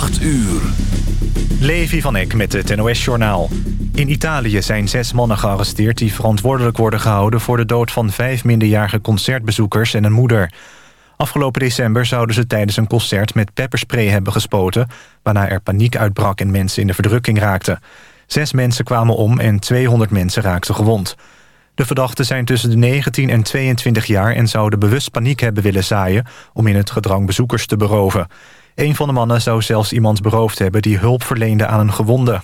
8 uur. Levi van Eck met het NOS-journaal. In Italië zijn zes mannen gearresteerd... die verantwoordelijk worden gehouden... voor de dood van vijf minderjarige concertbezoekers en een moeder. Afgelopen december zouden ze tijdens een concert met pepperspray hebben gespoten... waarna er paniek uitbrak en mensen in de verdrukking raakten. Zes mensen kwamen om en 200 mensen raakten gewond. De verdachten zijn tussen de 19 en 22 jaar... en zouden bewust paniek hebben willen zaaien... om in het gedrang bezoekers te beroven. Een van de mannen zou zelfs iemand beroofd hebben... die hulp verleende aan een gewonde.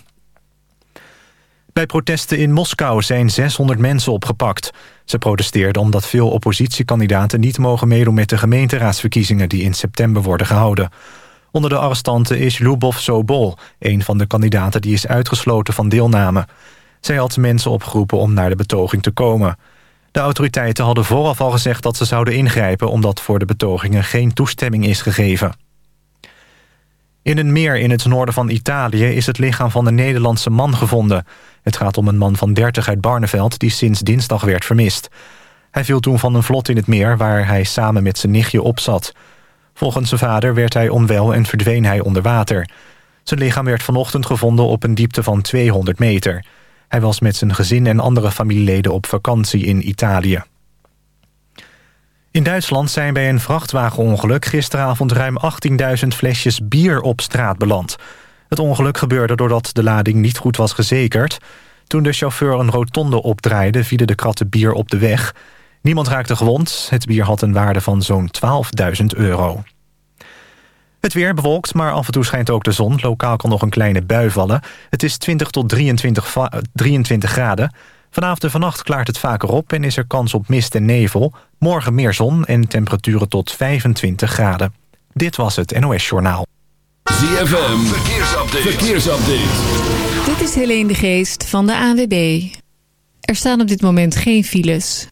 Bij protesten in Moskou zijn 600 mensen opgepakt. Ze protesteerden omdat veel oppositiekandidaten niet mogen meedoen... met de gemeenteraadsverkiezingen die in september worden gehouden. Onder de arrestanten is Lubov Sobol... een van de kandidaten die is uitgesloten van deelname. Zij had mensen opgeroepen om naar de betoging te komen. De autoriteiten hadden vooraf al gezegd dat ze zouden ingrijpen... omdat voor de betogingen geen toestemming is gegeven. In een meer in het noorden van Italië is het lichaam van een Nederlandse man gevonden. Het gaat om een man van 30 uit Barneveld die sinds dinsdag werd vermist. Hij viel toen van een vlot in het meer waar hij samen met zijn nichtje op zat. Volgens zijn vader werd hij onwel en verdween hij onder water. Zijn lichaam werd vanochtend gevonden op een diepte van 200 meter. Hij was met zijn gezin en andere familieleden op vakantie in Italië. In Duitsland zijn bij een vrachtwagenongeluk gisteravond ruim 18.000 flesjes bier op straat beland. Het ongeluk gebeurde doordat de lading niet goed was gezekerd. Toen de chauffeur een rotonde opdraaide vielen de kratten bier op de weg. Niemand raakte gewond. Het bier had een waarde van zo'n 12.000 euro. Het weer bewolkt, maar af en toe schijnt ook de zon. Lokaal kan nog een kleine bui vallen. Het is 20 tot 23, 23 graden. Vanavond en vannacht klaart het vaker op en is er kans op mist en nevel. Morgen meer zon en temperaturen tot 25 graden. Dit was het NOS Journaal. ZFM, verkeersupdate. verkeersupdate. Dit is Helene de Geest van de ANWB. Er staan op dit moment geen files.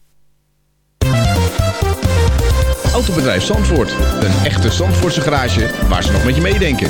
Autobedrijf Zandvoort. Een echte Zandvoortse garage waar ze nog met je meedenken.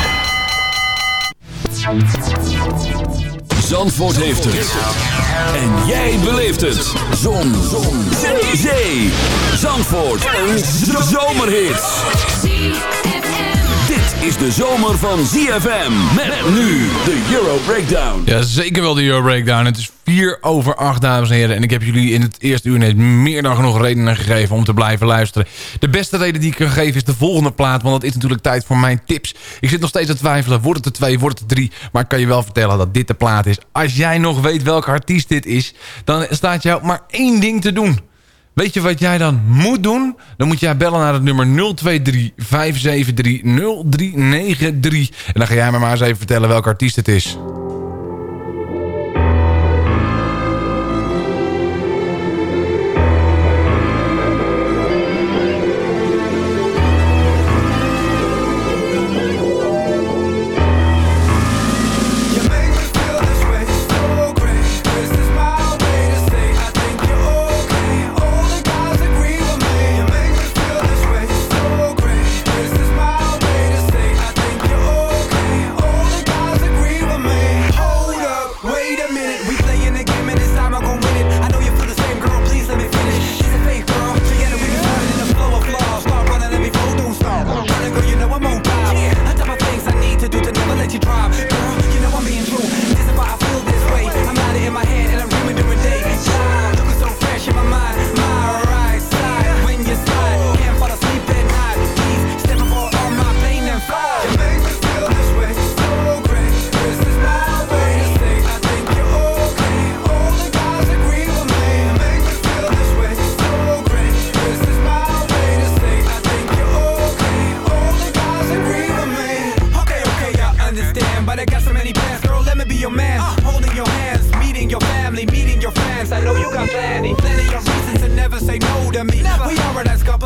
Zandvoort heeft het. En jij beleeft het. Zon. Zon. Zee. Zee. Zandvoort. Een zomerhit. Dit is de zomer van ZFM. Met nu de Euro Breakdown. Ja, zeker wel de Euro Breakdown. Het is 4 over 8, dames en heren. En ik heb jullie in het eerste uur net meer dan genoeg redenen gegeven om te blijven luisteren. De beste reden die ik kan geven is de volgende plaat. Want dat is natuurlijk tijd voor mijn tips. Ik zit nog steeds te twijfelen. Wordt het er 2, wordt het er 3? Maar ik kan je wel vertellen dat dit de plaat is. Als jij nog weet welke artiest dit is, dan staat jou maar één ding te doen. Weet je wat jij dan moet doen? Dan moet jij bellen naar het nummer 023 573 0393. En dan ga jij me maar eens even vertellen welke artiest het is.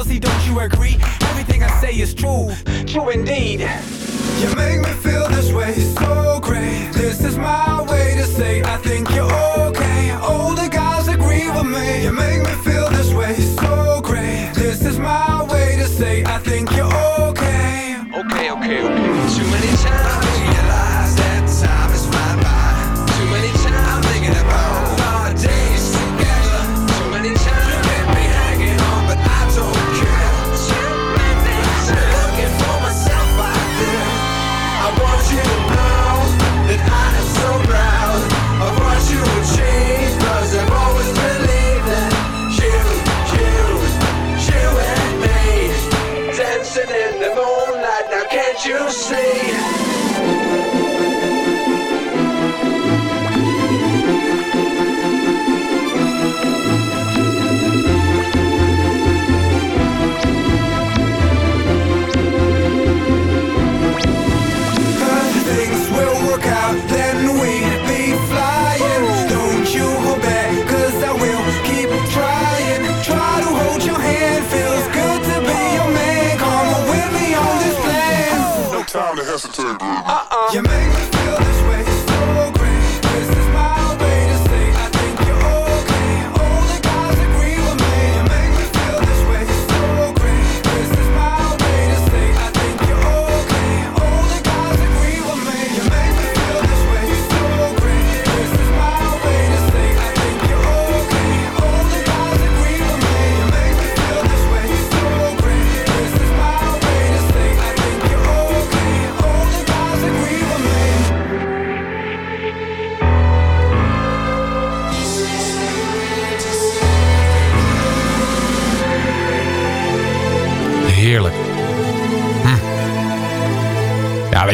Lizzie, don't you agree? Everything I say is true, true indeed. You make me feel this way, so great. This is my way to say I think you're okay. Older guys agree with me. You make me feel this way, so great. This is my way to say I think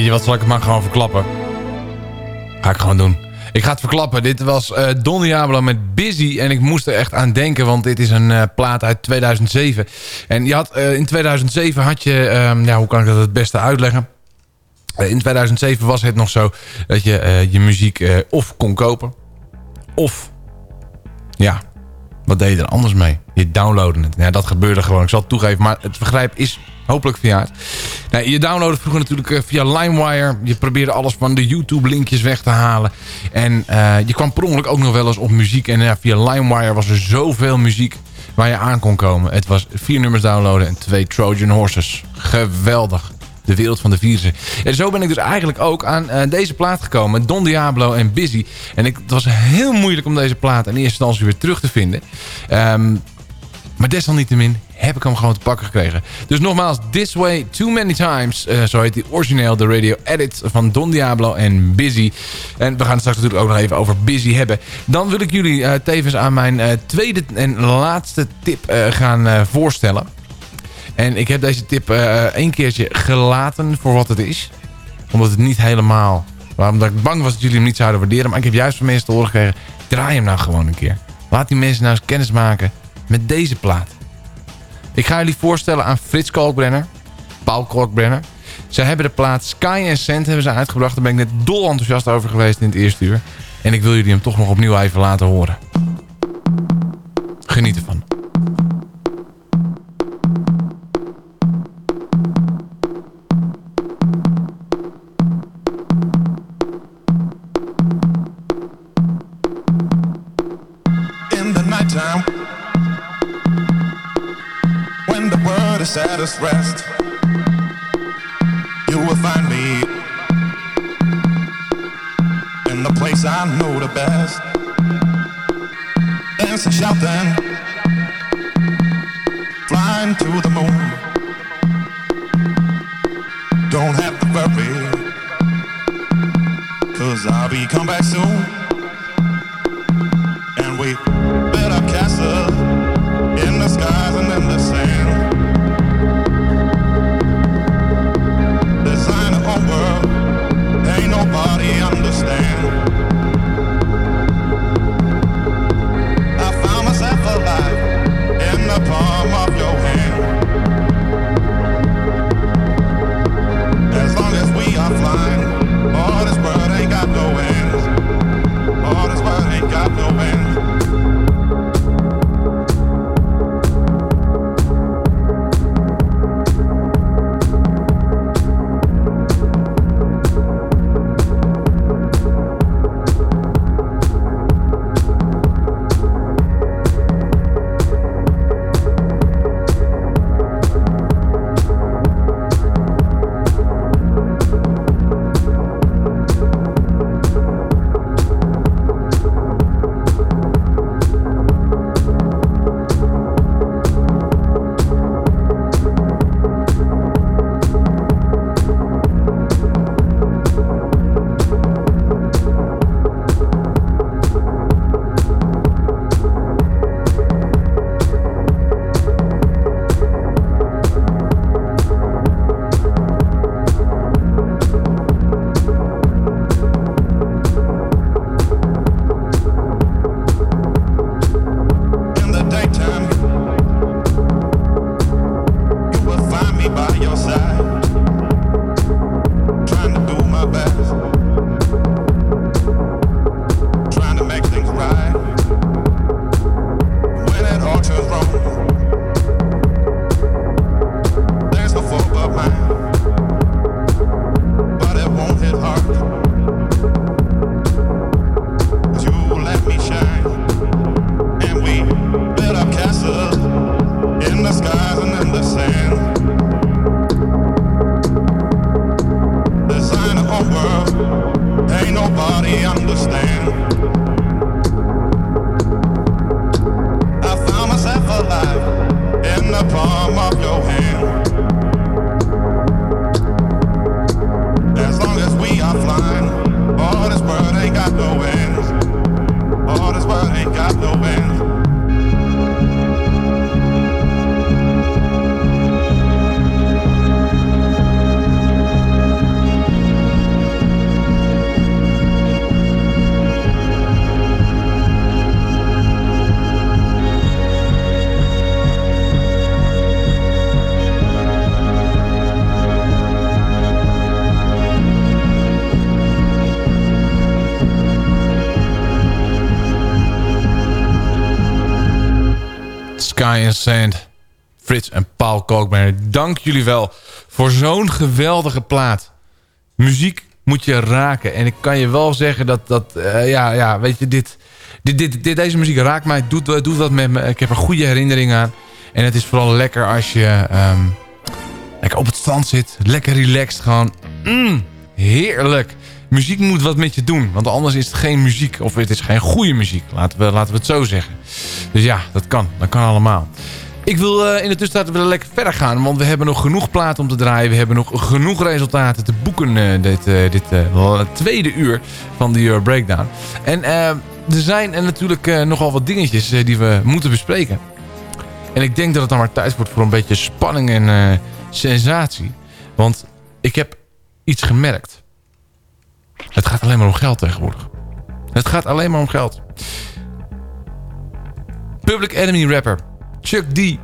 je wat, zal ik het maar gewoon verklappen? Ga ik gewoon doen. Ik ga het verklappen. Dit was eh Don Diablo met Busy. En ik moest er echt aan denken, want dit is een eh, plaat uit 2007. En je had, eh, in 2007 had je... ehm, ja, hoe kan ik dat het beste uitleggen? In 2007 was het nog zo dat je je muziek of kon kopen... of, ja, wat deed je er anders mee? Je downloadde het. Ja, dat gebeurde gewoon. Ik zal het toegeven, maar het vergrijp is hopelijk verjaard. Nee, je downloadde vroeger natuurlijk eh, via LimeWire. Je probeerde alles van de YouTube-linkjes weg te halen. En eh, je kwam per ongeluk ook nog wel eens op muziek. En via LimeWire was er zoveel muziek waar je aan kon komen. Het was vier nummers downloaden en twee Trojan Horses. Geweldig. De wereld van de virussen. En zo ben ik dus eigenlijk ook aan eh, deze plaat gekomen. Don Diablo en Busy. En ik, het was heel moeilijk om deze plaat in eerste instantie weer terug te vinden. Ehm, maar desalniettemin heb ik hem gewoon te pakken gekregen. Dus nogmaals, This Way Too Many Times. eh, zo heet die origineel, de radio edit van Don Diablo en Busy. En we gaan het straks natuurlijk ook nog even over Busy hebben. Dan wil ik jullie eh, tevens aan mijn tweede en laatste tip gaan voorstellen. En ik heb deze tip eh één keertje gelaten voor wat het is. Omdat het niet helemaal... Omdat ik bang was dat jullie hem niet zouden waarderen. Maar ik heb juist van mensen te horen gekregen... Draai hem nou gewoon een keer. Laat die mensen nou eens kennis maken met deze plaat. Ik ga jullie voorstellen aan Frits Kalkbrenner. Paul Kalkbrenner. Zij hebben de plaat Sky and Sand hebben ze uitgebracht. Daar ben ik net dol enthousiast over geweest in het eerste uur. En ik wil jullie hem toch nog opnieuw even laten horen. Geniet ervan. And Sand. Frits en Paul Kalkbrenner. Dank jullie wel voor zo'n geweldige plaat. Muziek moet je raken. En ik kan je wel zeggen dat, dat eh, ja, ja, weet je, dit, dit, dit, deze muziek raakt mij, doet, doet wat met me. Ik heb er goede herinneringen aan. En het is vooral lekker als je ehm, lekker op het strand zit. Lekker relaxed gewoon. Mm, heerlijk. Muziek moet wat met je doen. Want anders is het geen muziek. Of het is geen goede muziek. Laten we, laten we het zo zeggen. Dus ja, dat kan. Dat kan allemaal. Ik wil eh, in de tussentijd willen lekker verder gaan. Want we hebben nog genoeg platen om te draaien. We hebben nog genoeg resultaten te boeken. eh, dit eh, dit tweede uur van de Euro Breakdown. En er zijn er natuurlijk nogal wat dingetjes die we moeten bespreken. En ik denk dat het dan maar tijd wordt voor een beetje spanning en sensatie. Want ik heb iets gemerkt. Het gaat alleen maar om geld tegenwoordig. Het gaat alleen maar om geld. Public Enemy rapper Chuck D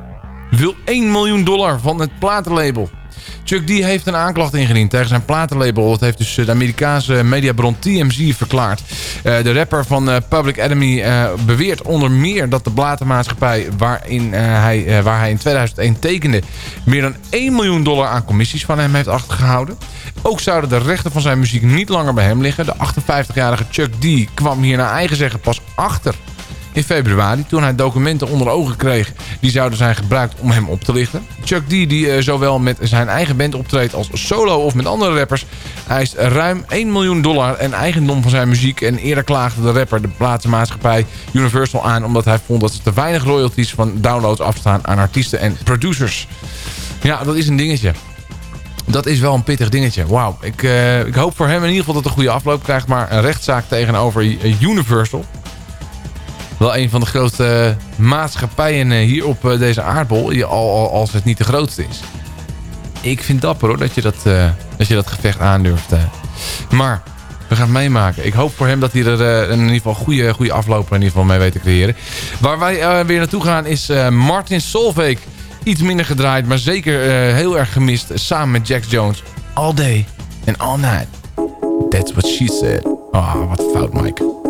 wil 1 miljoen dollar van het platenlabel. Chuck D heeft een aanklacht ingediend tegen zijn platenlabel. Dat heeft dus de Amerikaanse mediabron TMZ verklaard. Eh, de rapper van eh, Public Enemy eh, beweert onder meer dat de platenmaatschappij waarin, eh, hij, eh, waar hij in 2001 tekende... meer dan 1 miljoen dollar aan commissies van hem heeft achtergehouden. Ook zouden de rechten van zijn muziek niet langer bij hem liggen. De 58-jarige Chuck D kwam hier naar eigen zeggen pas achter in februari... toen hij documenten onder ogen kreeg die zouden zijn gebruikt om hem op te lichten. Chuck D, die eh, zowel met zijn eigen band optreedt als solo of met andere rappers... eist ruim 1 miljoen dollar en eigendom van zijn muziek... en eerder klaagde de rapper de plaatsmaatschappij Universal aan... omdat hij vond dat ze te weinig royalties van downloads afstaan aan artiesten en producers. Ja, dat is een dingetje. Dat is wel een pittig dingetje. Wauw. Ik, eh, ik hoop voor hem in ieder geval dat het een goede afloop krijgt. Maar een rechtszaak tegenover Universal. Wel een van de grootste maatschappijen eh, hier op eh, deze aardbol. Al, al- als het niet de grootste is. Ik vind dapper hoor, dat je dat, eh, dat, je dat gevecht aandurft. eh. Maar we gaan het meemaken. Ik hoop voor hem dat hij er eh, in ieder geval goede, goede afloper in ieder geval mee weet te creëren. Waar wij eh, weer naartoe gaan is eh, Martin Solveig. Iets minder gedraaid, maar zeker eh, heel erg gemist. Samen met Jax Jones. All day and all night. That's what she said. Ah, wat fout, Mike.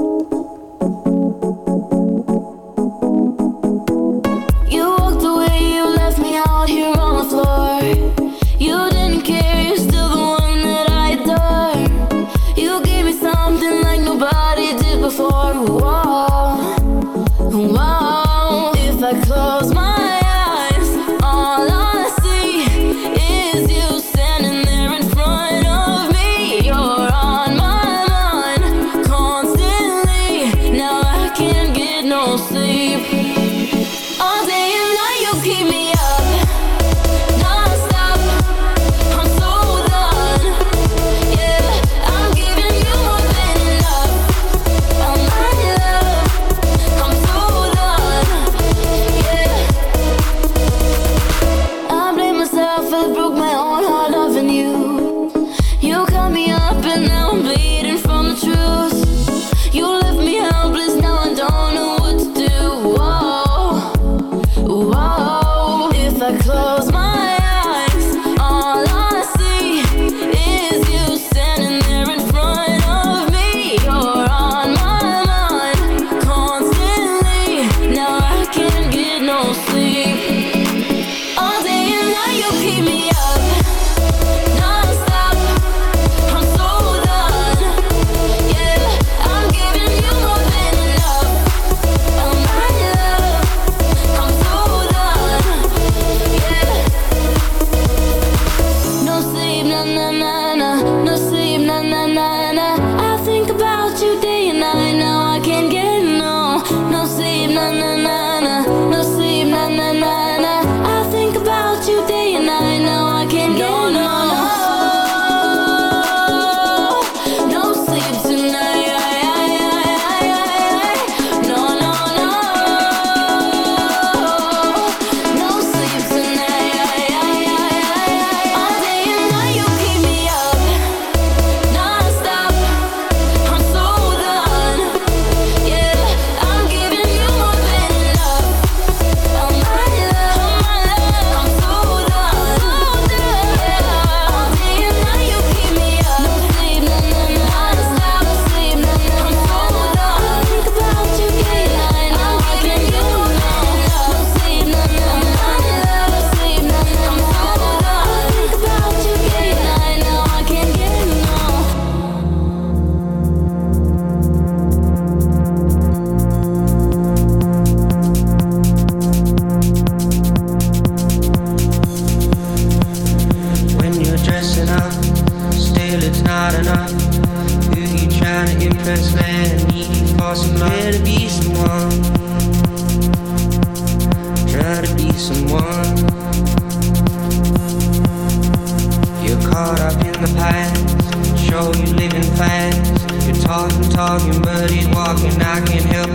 someone. You're caught up in the past, show you living fast. You're talking, talking, but he's walking. I can't help.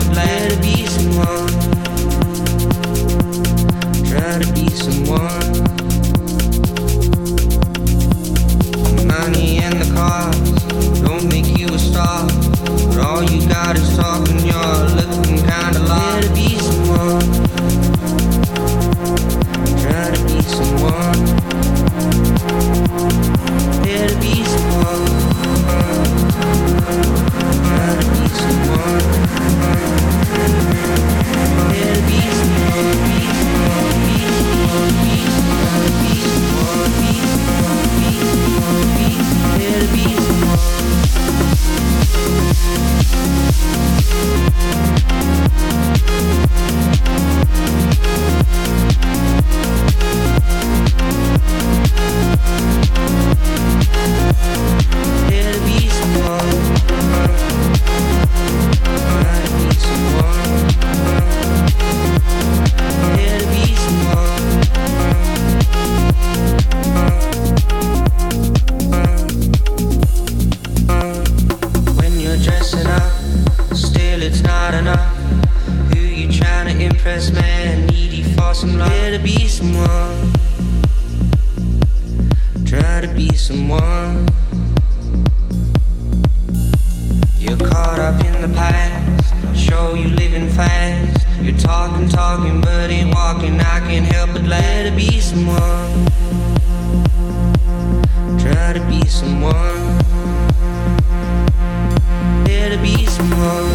someone.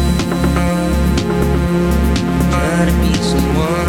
Try to be someone.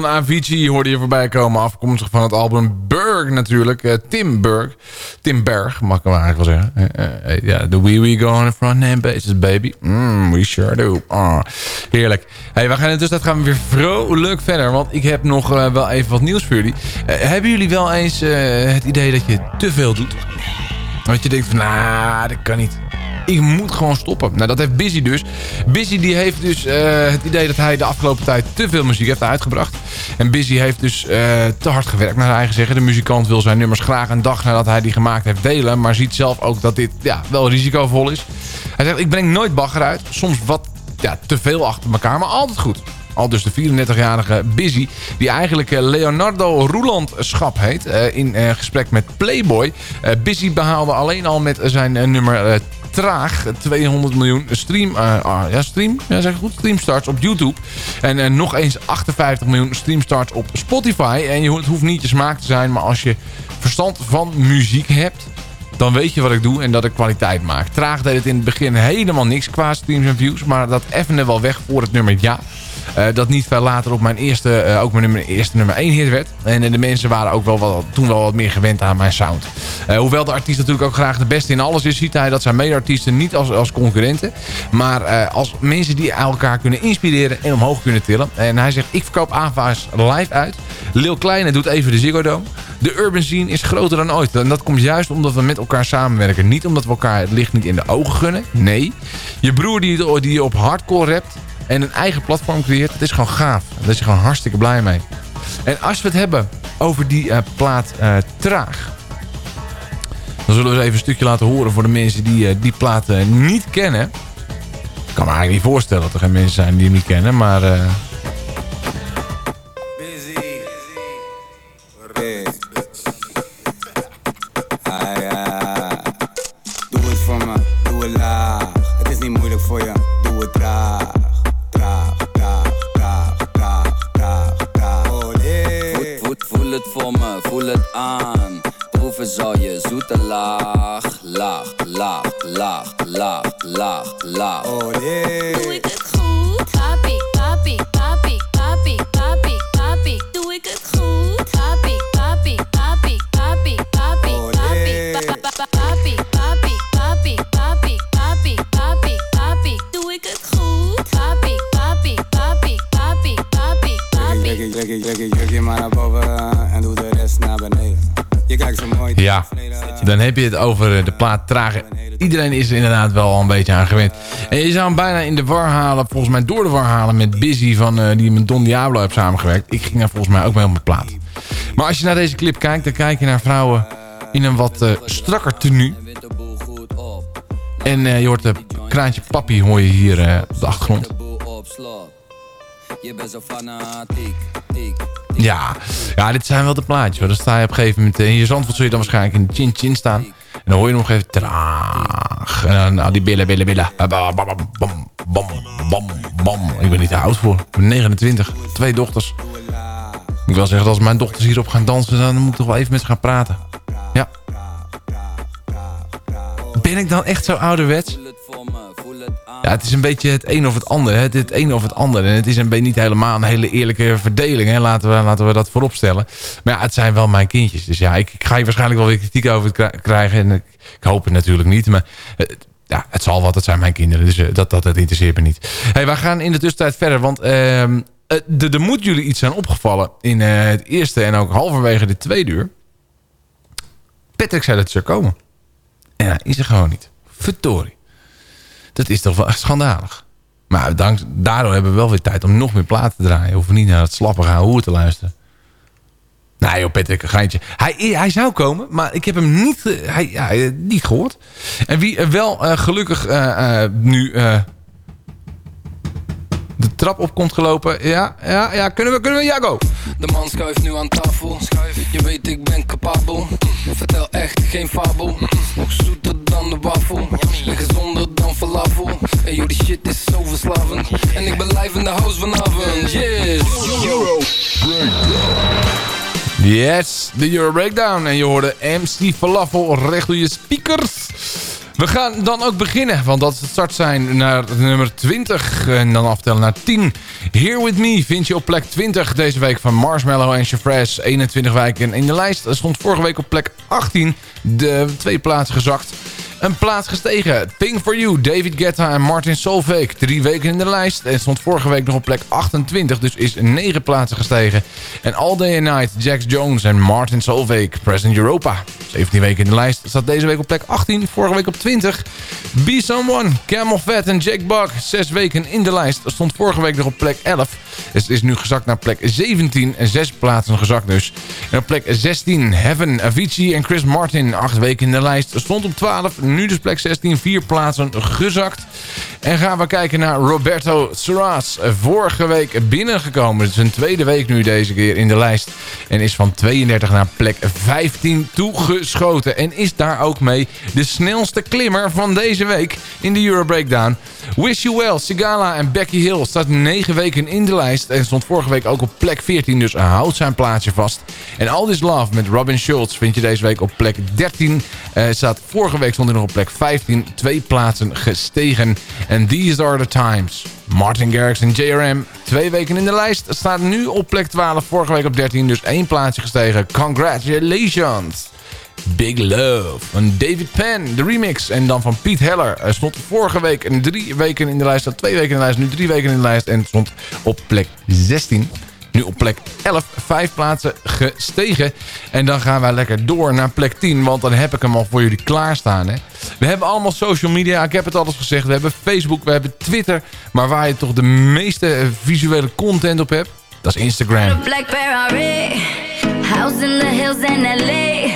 Van Avicii hoorde je voorbij komen. Afkomstig van het album Berg natuurlijk. Eh, Tim Berg. Tim Berg, mag ik hem eigenlijk wel zeggen. Eh, eh, Ja, the wee we go on the front name basis, baby. Mm, we sure do. Ah, heerlijk. Hey, we gaan in tussentijd gaan we weer vrolijk verder. Want ik heb nog wel even wat nieuws voor jullie. Hebben jullie wel eens het idee dat je te veel doet? Dat je denkt van, nou, dat kan niet. Ik moet gewoon stoppen. Nou, dat heeft Busy dus. Busy die heeft dus eh, het idee dat hij de afgelopen tijd te veel muziek heeft uitgebracht. En Busy heeft dus eh, te hard gewerkt naar zijn eigen zeggen. De muzikant wil zijn nummers graag een dag nadat hij die gemaakt heeft delen. Maar ziet zelf ook dat dit ja, wel risicovol is. Hij zegt, ik breng nooit bagger uit. Soms wat ja, te veel achter elkaar, maar altijd goed. Al dus de 34-jarige Busy, die eigenlijk eh, Leonardo Roelandschap heet. in gesprek met Playboy. Busy behaalde alleen al met zijn nummer Traag 200 miljoen stream, eh, ah, ja, stream, ja, zeg goed, streamstarts op YouTube. En eh, nog eens 58 miljoen streamstarts op Spotify. En je, het hoeft niet je smaak te zijn, maar als je verstand van muziek hebt dan weet je wat ik doe en dat ik kwaliteit maak. Traag deed het in het begin helemaal niks qua streams en views. Maar dat effende wel weg voor het nummer Ja. Eh, dat niet veel later op mijn eerste, eh, ook mijn nummer, eerste nummer 1 hit werd. En eh, de mensen waren ook wel wat, toen wel wat meer gewend aan mijn sound. Hoewel de artiest natuurlijk ook graag de beste in alles is... ziet hij dat zijn medeartiesten niet als, als concurrenten... maar als mensen die elkaar kunnen inspireren en omhoog kunnen tillen. En hij zegt, ik verkoop AVA's live uit. Lil Kleine doet even de Ziggo Dome. De urban scene is groter dan ooit. En dat komt juist omdat we met elkaar samenwerken. Niet omdat we elkaar het licht niet in de ogen gunnen. Nee. Je broer die, die op hardcore rapt en een eigen platform creëert. Het is gewoon gaaf. Daar is je gewoon hartstikke blij mee. En als we het hebben over die eh, plaat eh, Traag. Dan zullen we eens even een stukje laten horen voor de mensen die eh, die plaat niet kennen. Ik kan me eigenlijk niet voorstellen dat er geen mensen zijn die hem niet kennen. Maar dan heb je het over eh, de plaat Traag. Iedereen is er inderdaad wel een beetje aan gewend. En je zou hem bijna in de war halen, volgens mij door de war halen met Busy van eh, die met Don Diablo heeft samengewerkt. Ik ging daar volgens mij ook mee op mijn plaat. Maar als je naar deze clip kijkt, dan kijk je naar vrouwen in een wat eh, strakker tenue. En je hoort de kraantje papi hoor je hier op de achtergrond. Je bent zo fanatiek, tiek. Ja, ja, dit zijn wel de plaatjes. hoor. Dan sta je op een gegeven moment... eh, In je zandvoort zul je dan waarschijnlijk in de chin-chin staan. En dan hoor je nog even traag. En dan al die billen, billen, billen. Bam, bam, bam. Ik ben niet te oud voor. Ik ben 29. Twee dochters. Ik wil zeggen, als mijn dochters hierop gaan dansen... dan moet ik toch wel even met ze gaan praten. Ja. Ben ik dan echt zo ouderwets? Ja, het is een beetje het een of het ander. Het het een of het ander. En het is een niet helemaal een hele eerlijke verdeling. Hè. Laten, we, laten we dat voorop stellen. Maar ja, het zijn wel mijn kindjes. Dus ja, ik, ik ga hier waarschijnlijk wel weer kritiek over kri- krijgen. En ik, hoop het natuurlijk niet. Maar eh, ja, het zal wat. Het zijn mijn kinderen. Dus eh, dat, dat, dat interesseert me niet. Hey, wij gaan in de tussentijd verder. Want ehm, eh, er er moet jullie iets zijn opgevallen. In het eerste en ook halverwege de tweede uur. Patrick zei dat het zou komen. En hij is er gewoon niet. Verdorie. Dat is toch wel schandalig. Maar dank, daardoor hebben we wel weer tijd om nog meer platen te draaien. Hoeven niet naar het slappige hoer te luisteren. Nee joh, Patrick, een geintje. Hij, hij zou komen, maar ik heb hem niet, eh, hij, ja, eh, niet gehoord. En wie wel eh, gelukkig nu de trap op komt gelopen. Ja, ja, ja, kunnen we, kunnen we, ja, go. De man schuift nu aan tafel. Je weet ik ben capabel. Vertel echt geen fabel. Nog zoeter dan de wafel. Gezonder falafel. En joh, die shit is zo verslavend. En ik ben live in de house vanavond. Yes. Euro Yes, de Euro Breakdown. En je hoorde MC Falafel recht door je speakers. We gaan dan ook beginnen, want dat is het start zijn naar nummer 20. En dan aftellen naar 10. Here With Me vind je op plek 20 deze week van Marshmallow en Chefres. 21 wijken in de lijst. Stond vorige week op plek 18. De twee plaatsen gezakt. Een plaats gestegen. Thing For You, David Guetta en Martin Solveig. Drie weken in de lijst. En stond vorige week nog op plek 28. Dus is 9 plaatsen gestegen. En All Day and Night, Jax Jones en Martin Solveig. President Europa. 17 weken in de lijst. Staat deze week op plek 18. Vorige week op 20. Be Someone, Camel Fat en Jack Buck. 6 weken in de lijst. Stond vorige week nog op plek 11. Dus is nu gezakt naar plek 17. En 6 plaatsen gezakt dus. En op plek 16 Heaven, Avicii en Chris Martin. 8 weken in de lijst. Stond op 12. Nu dus plek 16. 4 plaatsen gezakt. En gaan we kijken naar Roberto Serraz. Vorige week binnengekomen. Het is een tweede week nu deze keer in de lijst. En is van 32 naar plek 15 toegeschoten. En is daar ook mee de snelste klimmer van deze week in de Euro Breakdown. Wish You Well, Sigala en Becky Hill staat 9 weken in de lijst. En stond vorige week ook op plek 14. Dus houdt zijn plaatsje vast. En All This Love met Robin Schulz vind je deze week op plek 13. Eh, staat, vorige week stond op plek 15. Twee plaatsen gestegen. En These Are The Times. Martin Garrix en JRM. Twee weken in de lijst. Staat nu op plek 12. Vorige week op 13. Dus één plaatsje gestegen. Congratulations. Big Love van David Penn, de remix. En dan van Piet Heller. Hij stond vorige week drie weken in de lijst. Staat twee weken in de lijst, nu drie weken in de lijst. En stond op plek 16. Nu op plek 11, vijf plaatsen gestegen. En dan gaan wij lekker door naar plek 10. Want dan heb ik hem al voor jullie klaarstaan. Hè. We hebben allemaal social media. Ik heb het alles gezegd. We hebben Facebook, we hebben Twitter. Maar waar je toch de meeste eh, visuele content op hebt... dat is Instagram. Black Ferrari, house in the hills in LA.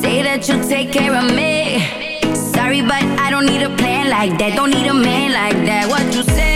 Say that you'll take care of me. Sorry, but I don't need a plan like that. Don't need a man like that. What you say?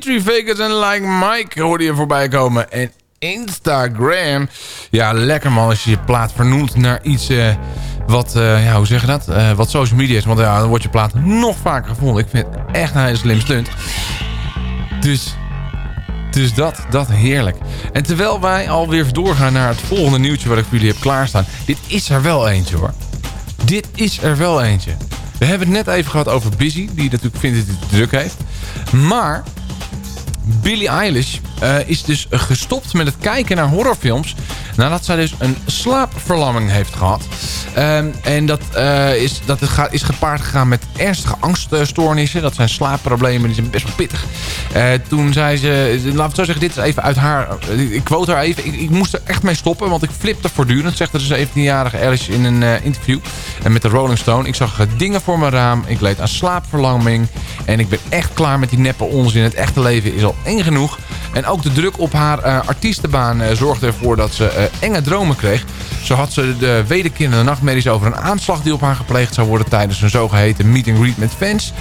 Dimitri Vegas en Like Mike hoorde je voorbij komen. En Instagram. Ja, lekker man als je je plaat vernoemt naar iets eh, wat, eh, ja, hoe zeg je dat? Eh, wat social media is. Want ja, dan wordt je plaat nog vaker gevonden. Ik vind het echt een hele slim stunt. Dus, dus dat, dat heerlijk. En terwijl wij alweer doorgaan naar het volgende nieuwtje wat ik voor jullie heb klaarstaan. Dit is er wel eentje hoor. Dit is er wel eentje. We hebben het net even gehad over Busy. Die natuurlijk vindt dat hij het druk heeft. Maar Billie Eilish eh, is dus gestopt met het kijken naar horrorfilms... nadat zij dus een slaapverlamming heeft gehad. Ehm, en dat, eh, is, dat is gepaard gegaan met ernstige angststoornissen. Dat zijn slaapproblemen, die zijn best wel pittig. Eh, toen zei ze, laat het zo zeggen, dit is even uit haar... Ik quote haar even, ik, ik moest er echt mee stoppen... want ik flipte voortdurend, zegt de 17-jarige Alice in een interview... En met de Rolling Stone. Ik zag dingen voor mijn raam. Ik leed aan slaapverlamming. En ik ben echt klaar met die neppe onzin. Het echte leven is al eng genoeg. En ook de druk op haar eh, artiestenbaan eh, zorgde ervoor dat ze eh, enge dromen kreeg. Zo had ze de wederkerende nachtmerries over een aanslag die op haar gepleegd zou worden tijdens een zogeheten meet and greet met fans.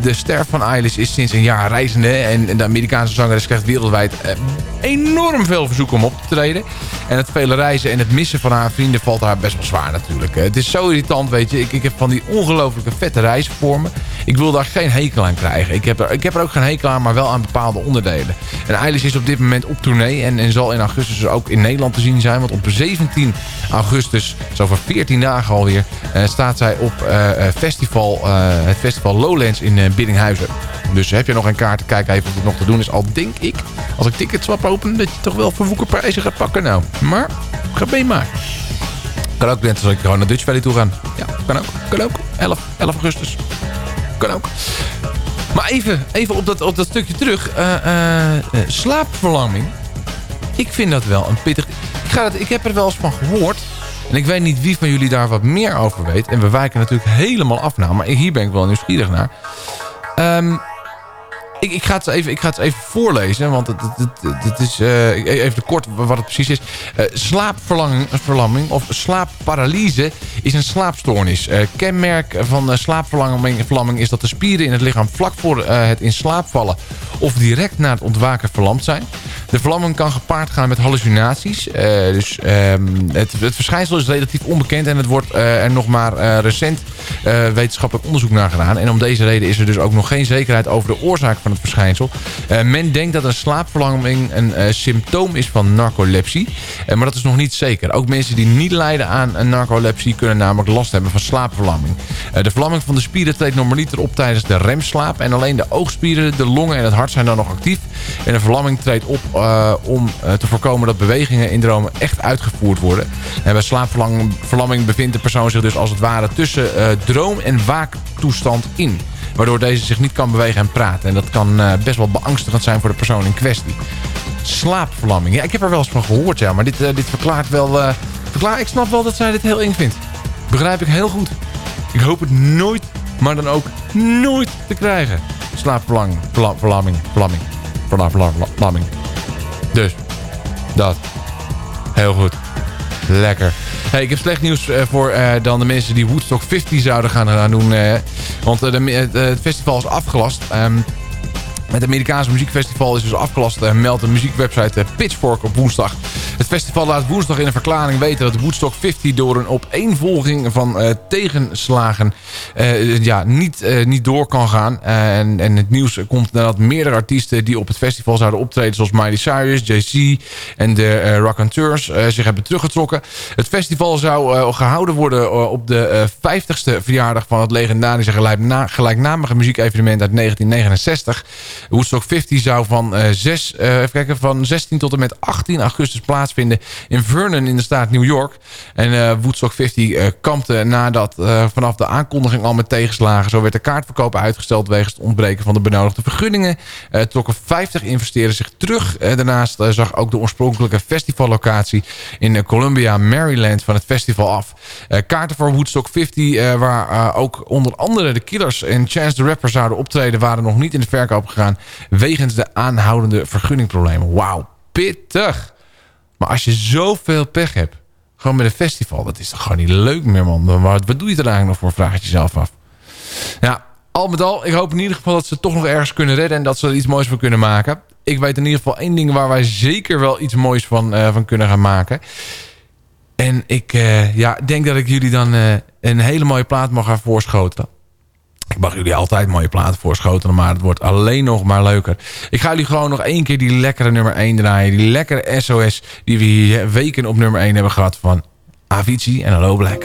De ster van Eilish is sinds een jaar reizende en de Amerikaanse zangeres krijgt wereldwijd enorm veel verzoeken om op te treden. En het vele reizen en het missen van haar vrienden valt haar best wel zwaar natuurlijk. Het is zo irritant, weet je. Ik, ik heb van die ongelooflijke vette reizen voor me. Ik wil daar geen hekel aan krijgen. Ik heb, er, ik heb er ook geen hekel aan, maar wel aan bepaalde onderdelen. En Eilish is op dit moment op tournee en, en zal in augustus ook in Nederland te zien zijn. Want op 17 augustus, zo over 14 dagen alweer, eh, staat zij op eh, eh, festival, het festival Lowlands in Biddinghuizen. Dus heb je nog een kaart, kijk even of het nog te doen is. Al denk ik, als ik Ticketswap open, dat je toch wel verwoekerprijzen gaat pakken nou. Maar, ga mee maar. Kan ook net als ik gewoon naar Dutch Valley toe gaan. Ja, kan ook. Kan ook. 11, 11 augustus. Kan ook. Maar even, even op, dat, op dat stukje terug. Eh, eh, eh, slaapverlamming. Ik vind dat wel een pittig... Ik, ga ik heb er wel eens van gehoord. En ik weet niet wie van jullie daar wat meer over weet. En we wijken natuurlijk helemaal af nou. Maar hier ben ik wel nieuwsgierig naar. Ehm, ik, ik, ga het even, ik ga het even voorlezen, want het, het, het, is eh, even kort wat het precies is. Eh, slaapverlamming verlamming of slaapparalyse is een slaapstoornis. Eh, kenmerk van uh, slaapverlamming verlamming is dat de spieren in het lichaam vlak voor eh, het in slaap vallen of direct na het ontwaken verlamd zijn. De verlamming kan gepaard gaan met hallucinaties. Eh, dus ehm, het, verschijnsel is relatief onbekend en het wordt eh, er nog maar eh, recent eh, wetenschappelijk onderzoek naar gedaan. En om deze reden is er dus ook nog geen zekerheid over de oorzaak van het verschijnsel. Eh, men denkt dat een slaapverlamming een eh, symptoom is van narcolepsie. Eh, maar dat is nog niet zeker. Ook mensen die niet lijden aan een narcolepsie kunnen namelijk last hebben van slaapverlamming. De verlamming van de spieren treedt normaliter op tijdens de remslaap. En alleen de oogspieren, de longen en het hart zijn dan nog actief. En de verlamming treedt op om te voorkomen dat bewegingen in dromen echt uitgevoerd worden. En bij slaapverlamming verlamming bevindt de persoon zich dus als het ware tussen droom- en waaktoestand in. Waardoor deze zich niet kan bewegen en praten. En dat kan eh, best wel beangstigend zijn voor de persoon in kwestie. Slaapverlamming. Ja, ik heb er wel eens van gehoord, ja. Maar dit, eh, dit verklaart wel... eh, verklaar, ik snap wel dat zij dit heel eng vindt. Begrijp ik heel goed. Ik hoop het nooit, maar dan ook nooit te krijgen. Slaapverlamming. Verla, verlamming. Verlamming. Verla, verla, verlamming. Dus, dat. Heel goed. Lekker. Hey, ik heb slecht nieuws eh, voor eh, dan de mensen die Woodstock 50 zouden gaan, gaan doen. eh, want eh, de, het, eh, het festival is afgelast. Ehm, het Amerikaanse muziekfestival is dus afgelast, eh, meldt de muziekwebsite eh, Pitchfork op woensdag. Het festival laat woensdag in een verklaring weten dat Woodstock 50 door een opeenvolging van eh, tegenslagen ja, niet, niet door kan gaan. En, en het nieuws komt nadat meerdere artiesten die op het festival zouden optreden, zoals Miley Cyrus, Jay-Z en de Raconteurs, zich hebben teruggetrokken. Het festival zou eh, gehouden worden op de eh, 50ste verjaardag van het legendarische gelijkna- gelijknamige muziekevenement uit 1969. Woodstock 50 zou van, eh, eh, even kijken, van 16 tot en met 18 augustus plaatsvinden in Vernon in de staat New York. En eh, Woodstock 50 eh, kampte nadat vanaf de aankondiging al met tegenslagen. Zo werd de kaartverkoop uitgesteld wegens het ontbreken van de benodigde vergunningen. Trokken 50 investeerders zich terug. Daarnaast zag ook de oorspronkelijke festivallocatie in Columbia, Maryland van het festival af. Kaarten voor Woodstock 50, eh, waar ook onder andere de Killers en Chance the Rapper zouden optreden, waren nog niet in de verkoop gegaan wegens de aanhoudende vergunningproblemen. Wauw, pittig. Maar als je zoveel pech hebt, gewoon met een festival, dat is toch gewoon niet leuk meer, man. Wat, wat doe je er eigenlijk nog voor, vraag je jezelf af. Ja, al met al, ik hoop in ieder geval dat ze het toch nog ergens kunnen redden... en dat ze er iets moois van kunnen maken. ik weet in ieder geval één ding waar wij zeker wel iets moois van, eh, van kunnen gaan maken. En ik eh, ja, denk dat ik jullie dan eh, een hele mooie plaat mag gaan voorschotelen. Ik mag jullie altijd mooie platen voorschotelen, maar het wordt alleen nog maar leuker. Ik ga jullie gewoon nog één keer die lekkere nummer 1 draaien. Die lekkere SOS die we hier weken op nummer 1 hebben gehad van Avicii en Hello Black.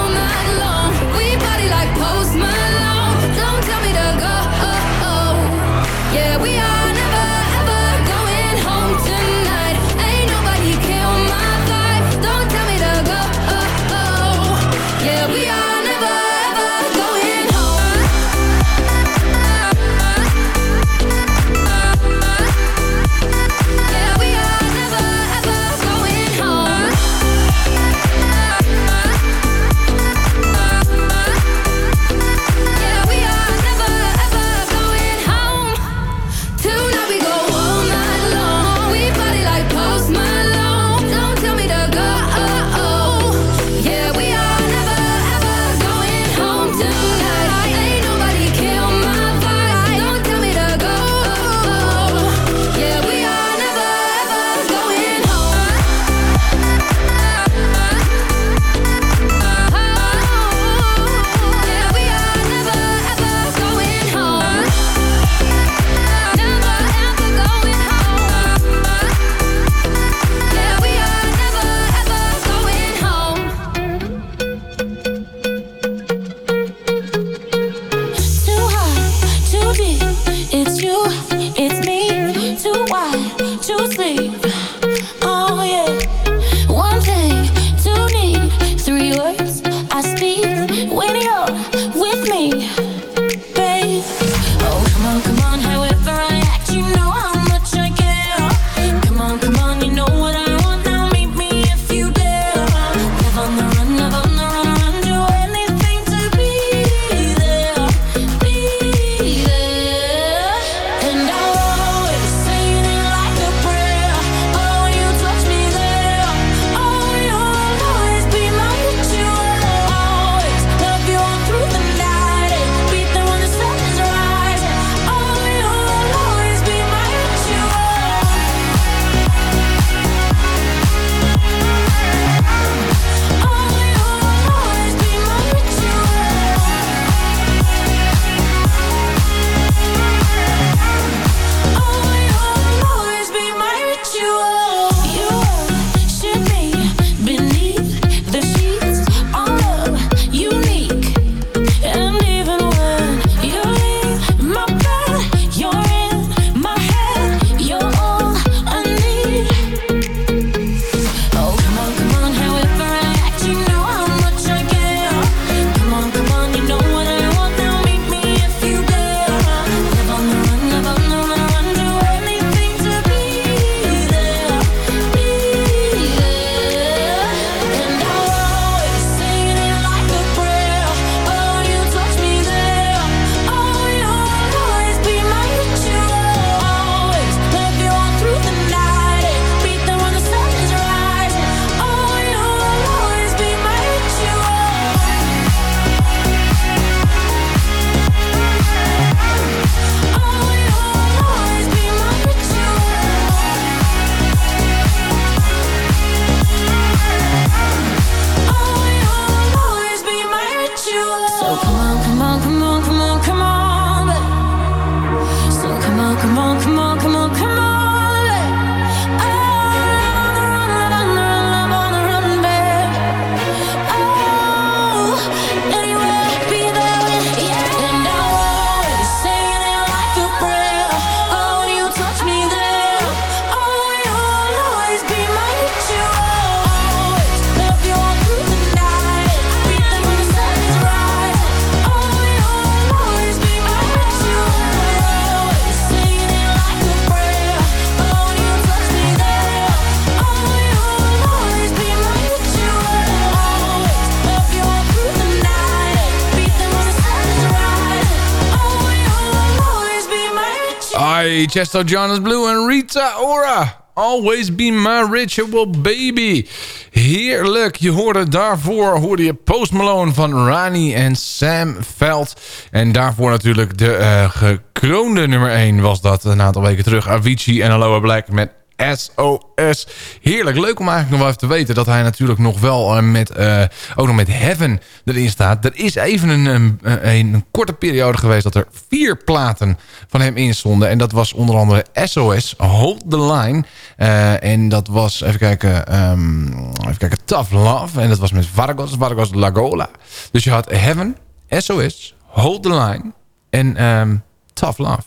Chesto Jonas Blue en Rita Ora. Always be my ritual baby. Heerlijk. Je hoorde daarvoor hoorde je Post Malone van Rani en Sam Veld. En daarvoor natuurlijk de eh, gekroonde nummer 1 was dat een aantal weken terug. Avicii en Aloha Black met SOS. Heerlijk. Leuk om eigenlijk nog wel even te weten dat hij natuurlijk nog wel eh, met, eh, ook nog met Heaven erin staat. Er is even een, een, een, korte periode geweest dat er vier platen van hem in stonden. En dat was onder andere SOS, Hold the Line. Eh, en dat was, even kijken, ehm, even kijken, Tough Love. En dat was met Vargas, Vargas Lagola. Dus je had Heaven, SOS, Hold the Line en ehm, Tough Love.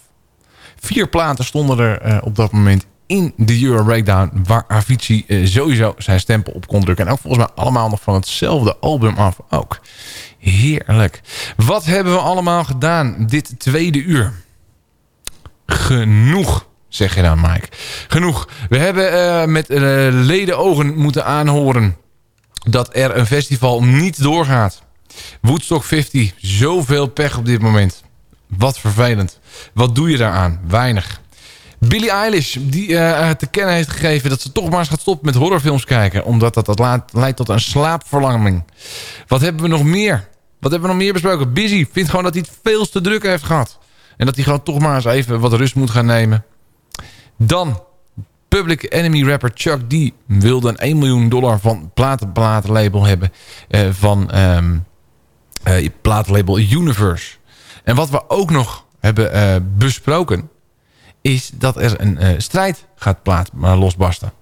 Vier platen stonden er op dat moment in de Euro Breakdown... waar Avicii eh, sowieso zijn stempel op kon drukken. En ook volgens mij allemaal nog van hetzelfde album af ook. Heerlijk. Wat hebben we allemaal gedaan dit tweede uur? Genoeg, zeg je dan, Mike. Genoeg. We hebben eh, met uh, leden ogen moeten aanhoren... dat er een festival niet doorgaat. Woodstock 50, zoveel pech op dit moment. Wat vervelend. Wat doe je daaraan? Weinig. Billie Eilish, die eh, te kennen heeft gegeven dat ze toch maar eens gaat stoppen met horrorfilms kijken. Omdat dat, dat laat- leidt tot een slaapverlanging. Wat hebben we nog meer? Wat hebben we nog meer besproken? Busy vindt gewoon dat hij het veel te druk heeft gehad. En dat hij gewoon toch maar eens even wat rust moet gaan nemen. Dan, Public Enemy rapper Chuck D wilde een 1 miljoen dollar van platenplatenlabel hebben. eh, van eh, platenlabel Universe. En wat we ook nog hebben besproken... is dat er een eh, strijd gaat plaat, maar losbarsten.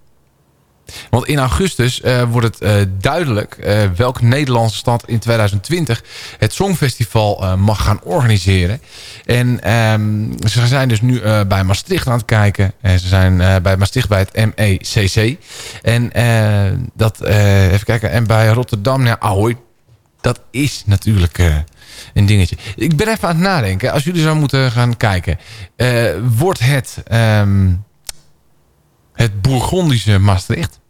Want in augustus eh, wordt het duidelijk welke Nederlandse stad in 2020 het Songfestival mag gaan organiseren. En ehm, ze zijn dus nu bij Maastricht aan het kijken. En ze zijn bij Maastricht bij het MECC. En dat, even kijken, en bij Rotterdam, nou, Ahoy, dat is natuurlijk een dingetje. Ik ben even aan het nadenken. Als jullie zo moeten gaan kijken. eh, wordt het, ehm, het Bourgondische Maastricht?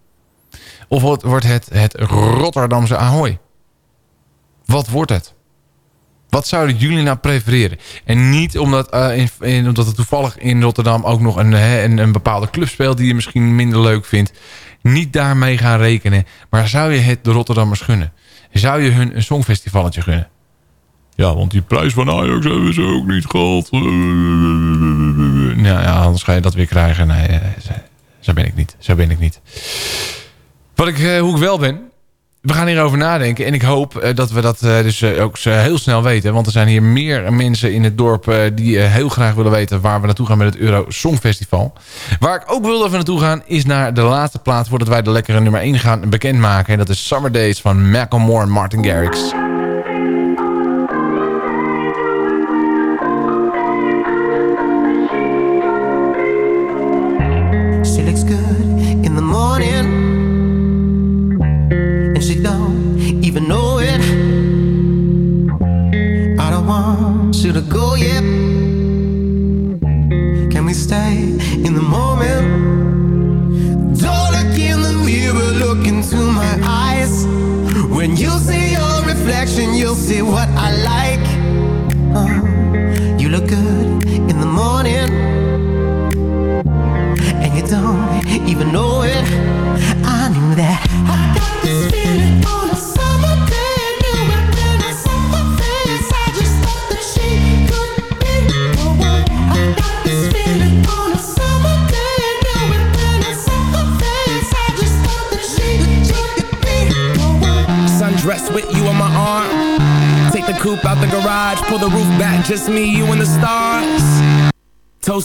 Of wordt, wordt het het Rotterdamse Ahoy? Wat wordt het? Wat zouden jullie nou prefereren? En niet omdat, eh, in, omdat er toevallig in Rotterdam ook nog een, een, een bepaalde club speelt... die je misschien minder leuk vindt. Niet daarmee gaan rekenen. Maar zou je het de Rotterdammers gunnen? Zou je hun een songfestivalletje gunnen? Ja, want die prijs van Ajax hebben ze ook niet gehad. Nou ja, anders ga je dat weer krijgen. Nee, eh, zo- ben ik niet. Zo ben ik niet. Wat ik, eh, hoe ik wel ben. We gaan hierover nadenken. En ik hoop eh, dat we dat dus ook heel snel weten. Want er zijn hier meer mensen in het dorp... die heel graag willen weten waar we naartoe gaan met het Euro Songfestival. Waar ik ook wil we naartoe gaan... is naar de laatste plaat voordat wij de lekkere nummer 1 gaan bekendmaken. En dat is Summer Days van Macklemore en Martin Garrix.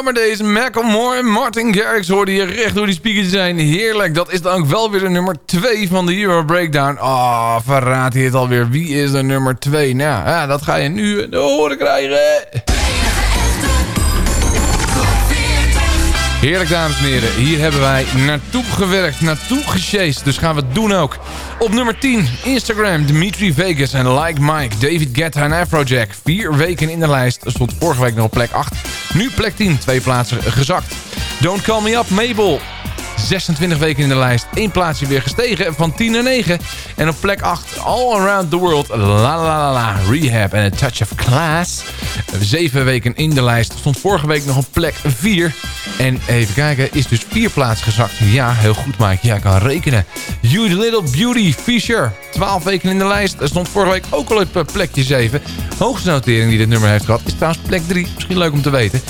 Summer Days. Macklemore en Martin Garrix hoorden hier recht door die speakers zijn. Heerlijk. Dat is dan ook wel weer de nummer 2 van de Euro Breakdown. Oh, verraadt hij het alweer. Wie is de nummer 2? Nou, ja, dat ga je nu horen krijgen. Heerlijk, dames en heren. Hier hebben wij naartoe gewerkt, naartoe gesjeest. Dus gaan we het doen ook. Op nummer 10, Instagram, Dimitri Vegas en Like Mike, David Guetta en Afrojack. Vier weken in de lijst. Stond vorige week nog op plek 8. Nu plek 10, twee plaatsen gezakt. Don't Call Me Up, Mabel. 26 weken in de lijst. Eén plaatsje weer gestegen van 10 naar 9. En op plek 8, All Around the World, La La La La, Rehab en A Touch of Class. Zeven weken in de lijst. Stond vorige week nog op plek 4. En even kijken, is dus vier plaatsen gezakt. Ja, heel goed Mike. Ja, kan rekenen. You Little Beauty, Fisher. 12 weken in de lijst. Stond vorige week ook al op eh, plekje 7. Hoogste notering die dit nummer heeft gehad is trouwens plek 3. Misschien leuk om te weten.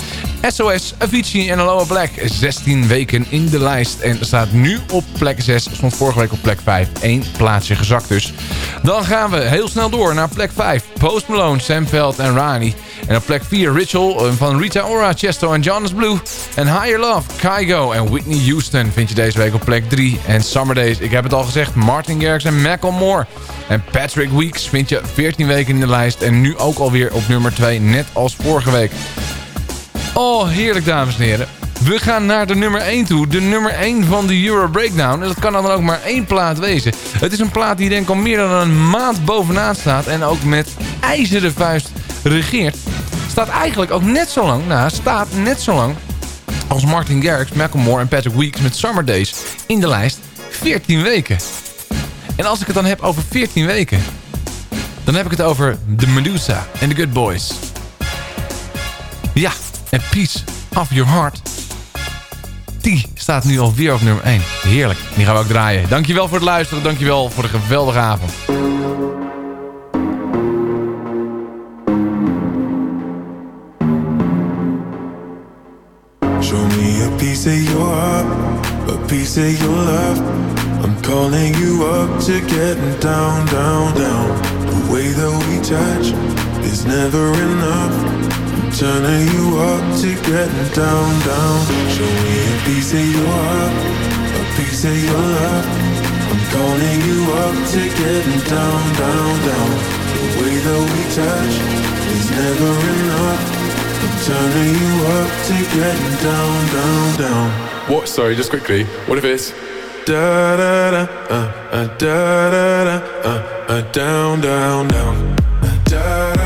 SOS, Avicii en Aloha Black. 16 weken in de lijst. En staat nu op plek 6. Stond vorige week op plek 5. Eén plaatsje gezakt dus. Dan gaan we heel snel door naar plek 5. Post Malone, Sam Veld en Rani. En op plek 4 Ritual eh, van Rita Ora, Chesto en Jonas Blue. En Higher Love, Kygo en Whitney Houston vind je deze week op plek 3. En Summer Days, ik heb het al gezegd, Martin Garrix en Macklemore. En Patrick Weeks vind je 14 weken in de lijst. En nu ook alweer op nummer 2, net als vorige week. Oh, heerlijk dames en heren. We gaan naar de nummer 1 toe. De nummer 1 van de Euro Breakdown. En dat kan dan ook maar één plaat wezen. Het is een plaat die denk ik al meer dan een maand bovenaan staat. En ook met ijzeren vuist regeert. Staat eigenlijk ook net zo lang, nou staat net zo lang... als Martin Garrix, Macklemore en Patrick Weeks met Summer Days in de lijst. 14 weken. En als ik het dan heb over 14 weken... dan heb ik het over The Medusa en The Good Boys. Ja, en Peace of Your Heart. Die staat nu alweer op nummer 1. Heerlijk. Die gaan we ook draaien. Dankjewel voor het luisteren. Dankjewel voor de geweldige avond. Show me a piece of your heart, a piece of your love. I'm calling you up to getting down, down, down. The way that we touch is never enough. Turning you up to getting down, down. Show me a piece of your heart, a piece of your love. I'm calling you up to getting down, down, down. The way that we touch is never enough. I'm turning you up to getting down, down, down. What? Sorry, just quickly. What if it's Da da da, uh, uh, da da da, uh, uh, down, down, down. Uh, da da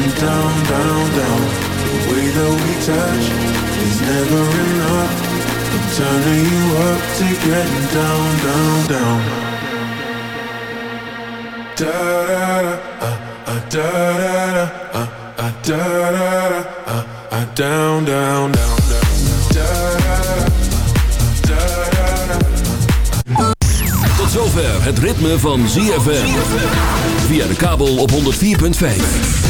getting down, down, down. The way that we touch is never enough. I'm turning you up to getting down, down, down. da da da, uh, uh, da da da, uh, uh, da da da, uh, uh, down, down, down. Da da zover het ritme van ZFM. Via de kabel op 104.5.